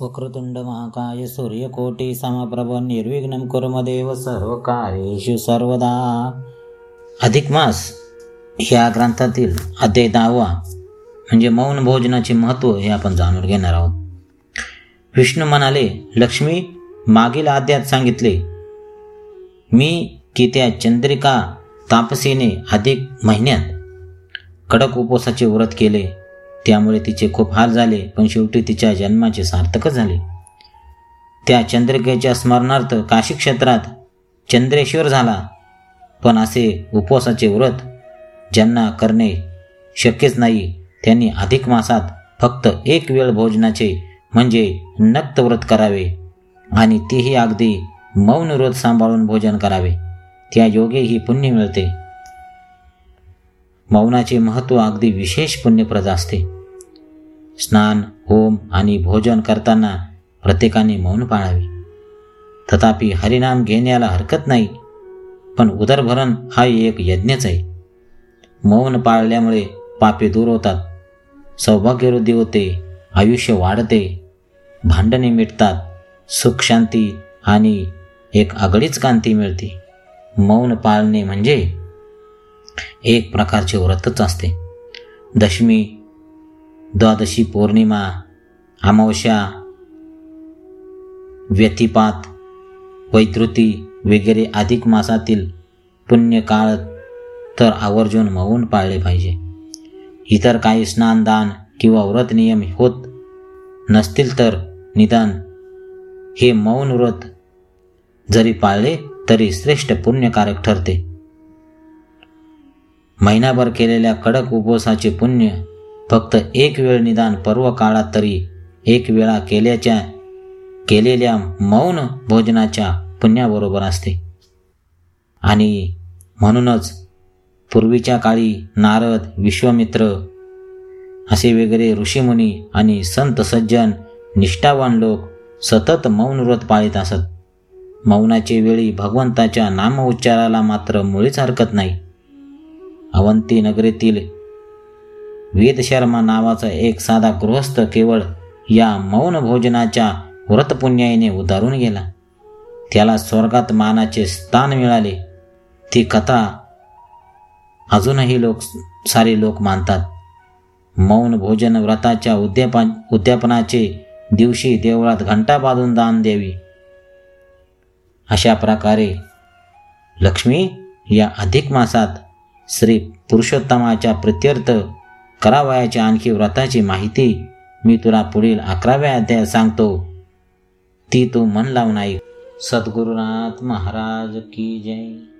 वक्रतुंड महाकाय सूर्यकोटी निर्विघ्नं कुर्मदेव सर्व कार्येषु सर्वदा. अधिक मास या ग्रंथातील अध्याय दहावा म्हणजे मौन भोजनाचे महत्त्व हे आपण जाणून घेणार आहोत. विष्णू म्हणाले लक्ष्मी मागील आद्यात सांगितले मी की त्या चंद्रिका तापसीने अधिक महिन्यात कडक उपवासाचे व्रत केले त्यामुळे तिचे खूप हाल झाले पण शेवटी तिच्या जन्माचे सार्थकच झाले. त्या चंद्रिकेच्या स्मरणार्थ काशी क्षेत्रात चंद्रेश्वर झाला पण असे उपवासाचे व्रत ज्यांना करणे शक्यच नाही त्यांनी अधिक मासात फक्त एक वेळ भोजनाचे म्हणजे नक्त व्रत करावे आणि तेही अगदी मौन व्रत सांभाळून भोजन करावे. त्या योगे ही पुण्य मिळते. मौनाचे महत्त्व अगदी विशेष पुण्यप्रद असते. स्नान होम आणि भोजन करताना प्रत्येकाने मौन पाळावे. तथापि हरिनाम घेण्याला हरकत नाही पण उदरभरण हा एक यज्ञच आहे. मौन पाळल्यामुळे पापे दूर होतात सौभाग्यवृद्धी होते आयुष्य वाढते भांडणे मिटतात सुख शांती आणि एक आगळीच कांती मिळते. मौन पाळणे म्हणजे एक प्रकारचे व्रतच असते. दशमी द्वादशी पौर्णिमा अमावस्या व्यतिपात वैतृती वगैरे अधिक मासातील पुण्यकाळ तर आवर्जून मौन पाळले पाहिजे. इतर काही स्नानदान किंवा व्रत नियम होत नसतील तर निदान हे मौन व्रत जरी पाळले तरी श्रेष्ठ पुण्यकारक ठरते. महिनाभर केलेल्या कडक उपवासाचे पुण्य फक्त एक वेळ निदान पर्व काळात तरी एक वेळा केल्याच्या केलेल्या मौन भोजनाच्या पुण्याबरोबर असते. आणि म्हणूनच पूर्वीच्या काळी नारद विश्वामित्र असे वगैरे ऋषीमुनी आणि संत सज्जन निष्ठावान लोक सतत मौन व्रत पाळीत असत. मौनाचे वेळी भगवंताच्या नाम उच्चाराला मात्र मुळीच हरकत नाही. अवंती नगरीतील वेदशर्मा नावाचा एक साधा गृहस्थ केवळ या मौन भोजनाच्या व्रतपुण्याईने उतारून गेला. त्याला स्वर्गात मानाचे स्थान मिळाले. ती कथा अजूनही लोक सारे लोक मानतात. मौन भोजन व्रताच्या उद्यापा उद्यापनाचे दिवशी देवळात घंटा बांधून दान द्यावी. अशा प्रकारे लक्ष्मी या अधिक मासात श्री पुरुषोत्तमाच्या प्रत्यर्थ करावयाची आणखी व्रताची माहिती मी तुला पुढील अकराव्या अध्यायात सांगतो. ती तू मन लावून ऐक. सद्गुरुनाथ महाराज की जय.